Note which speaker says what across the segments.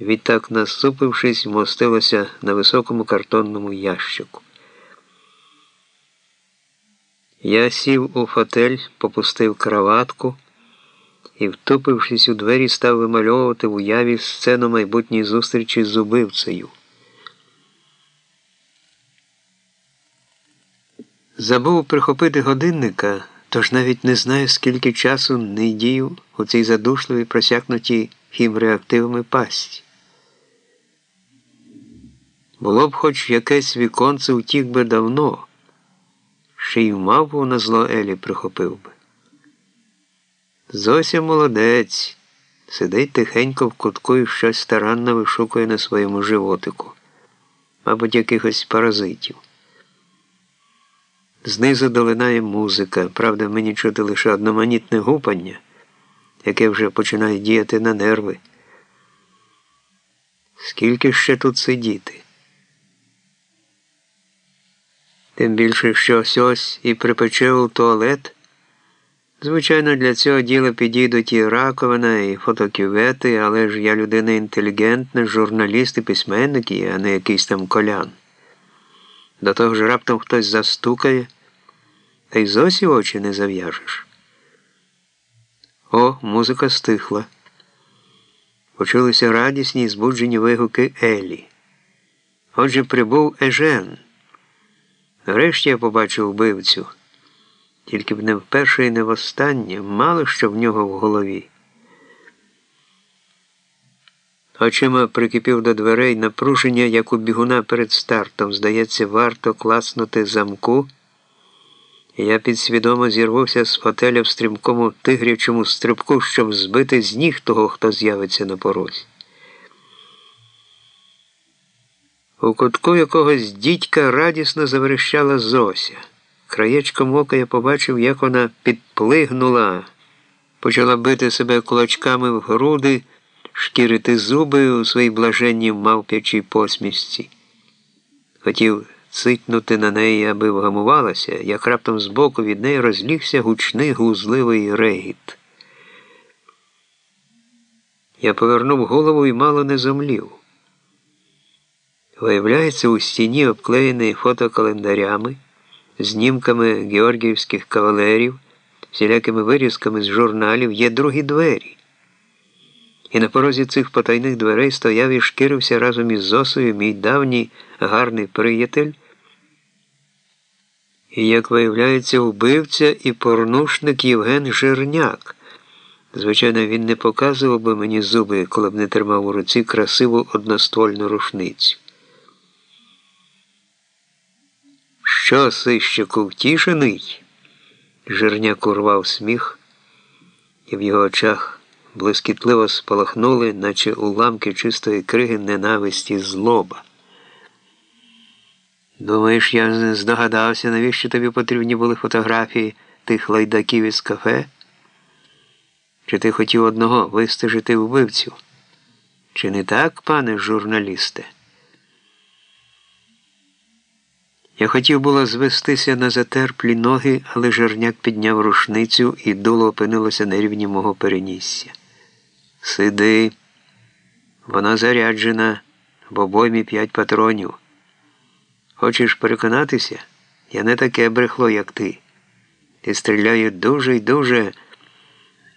Speaker 1: Відтак, насупившись, вмостилася на високому картонному ящику. Я сів у фотель, попустив краватку і, втупившись у двері, став вимальовувати в уяві сцену майбутньої зустрічі з убивцею. Забув прихопити годинника, тож навіть не знаю, скільки часу не дію у цій задушливій просякнутій хімреактивами пасті. Було б хоч якесь віконце утік би давно, ще й мавпу на зло Елі прихопив би. Зося молодець, сидить тихенько в кутку і щось старанно вишукує на своєму животику, мабуть, якихось паразитів. Знизу долинає музика, правда, мені чути лише одноманітне гупання, яке вже починає діяти на нерви. Скільки ще тут сидіти? Тим більше, що ось ось і припече у туалет. Звичайно, для цього діла підійдуть і раковина, і фотокювети, але ж я людина інтелігентна, журналіст і письменник, а не якийсь там колян. До того ж раптом хтось застукає, та й зовсім очі не зав'яжеш. О, музика стихла. Почулися радісні і збуджені вигуки Елі. Отже, прибув Ежен. Нарешті я побачив вбивцю. Тільки б не вперше і не востаннє, мало що в нього в голові. Очима прикипів до дверей напруження, як у бігуна перед стартом. Здається, варто класнути замку. Я підсвідомо зірвався з готеля в стрімкому тигрячому стрибку, щоб збити з ніг того, хто з'явиться на порозі. У кутку якогось дідька радісно заверещала Зося. Краєчком ока я побачив, як вона підплигнула, почала бити себе кулачками в груди, шкірити зуби у своїй блаженній мавпячій посмішці. Хотів цитнути на неї, аби вгамувалася, як раптом збоку від неї розлігся гучний глузливий регіт. Я повернув голову і мало не зомлів. Виявляється, у стіні, обклеєний фотокалендарями, знімками георгіївських кавалерів, всілякими вирізками з журналів, є другі двері. І на порозі цих потайних дверей стояв і шкірився разом із Зосою мій давній гарний приятель. І, як виявляється, вбивця і порнушник Євген Жирняк. Звичайно, він не показував би мені зуби, коли б не тримав у руці красиву одноствольну рушницю. Що, сищику, втішений? Жирняк урвав сміх, і в його очах блискітливо спалахнули, наче уламки чистої криги ненависті злоба. Думаєш, я здогадався, навіщо тобі потрібні були фотографії тих лайдаків із кафе? Чи ти хотів одного вистежити вбивцю? Чи не так, пане журналісте? Я хотів було звестися на затерплі ноги, але жерняк підняв рушницю і дуло опинилося на рівні мого перенісся. Сиди, вона заряджена, в обоймі п'ять патронів. Хочеш переконатися? Я не таке брехло, як ти. Ти стріляю дуже й дуже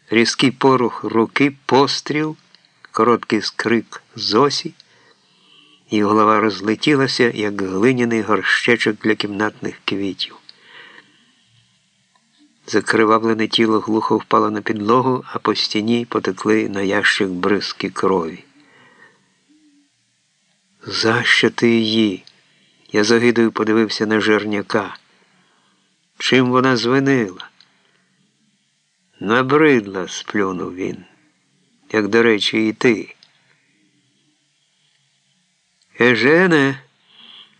Speaker 1: різкий порух руки, постріл, короткий скрик зосі і голова розлетілася, як глиняний горщечок для кімнатних квітів. Закривавлене тіло глухо впало на підлогу, а по стіні потекли на ящик бризки крові. За що ти її? Я загидою подивився на жерняка. Чим вона звинила? Набридла, сплюнув він, як, до речі, і ти. Ежене,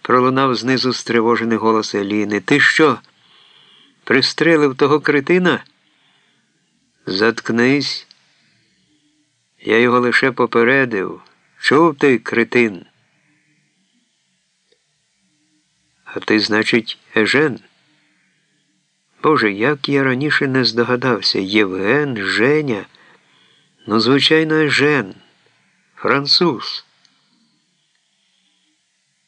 Speaker 1: пролунав знизу стривожений голос Еліни. Ти що? Пристрелив того критина? Заткнись. Я його лише попередив. Чув ти, критин? А ти, значить, Ежен? Боже, як я раніше не здогадався. Євген, Женя. Ну, звичайно, Ежен. Француз.